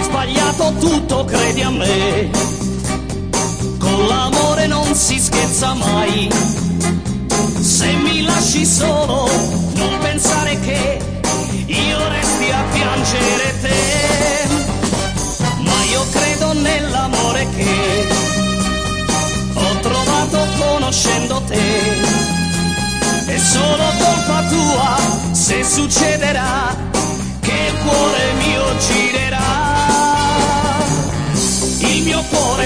hai sbagliato tutto, credi a me. Con l'amore non si scherza mai. Se mi lasci solo, non pensare che io resti a piangere te. Ma io credo nell'amore che ho trovato conoscendo te. È solo colpa tua se succederà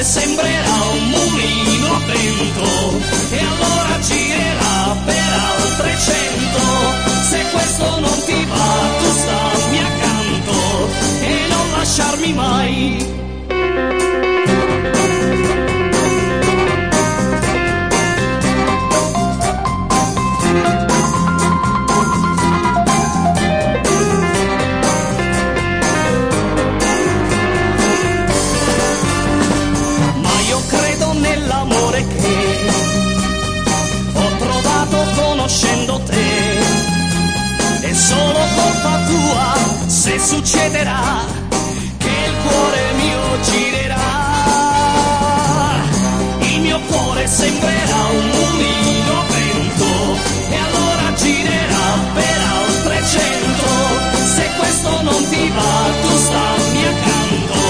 sembrerà un mulino a vento e allora girerà se succederà che il cuore mio girerà. Il mio cuore sembrerà un mulino vento e allora girerà per altre cento. Se questo non ti va, tu stammi accanto,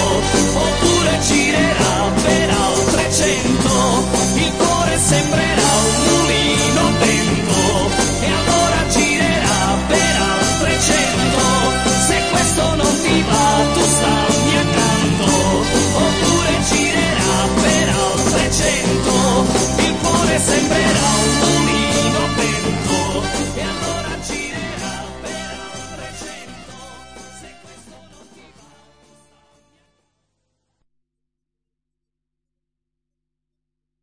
oppure girerà per altre cento. Il cuore sembrerà 700, il cuore sembrerà un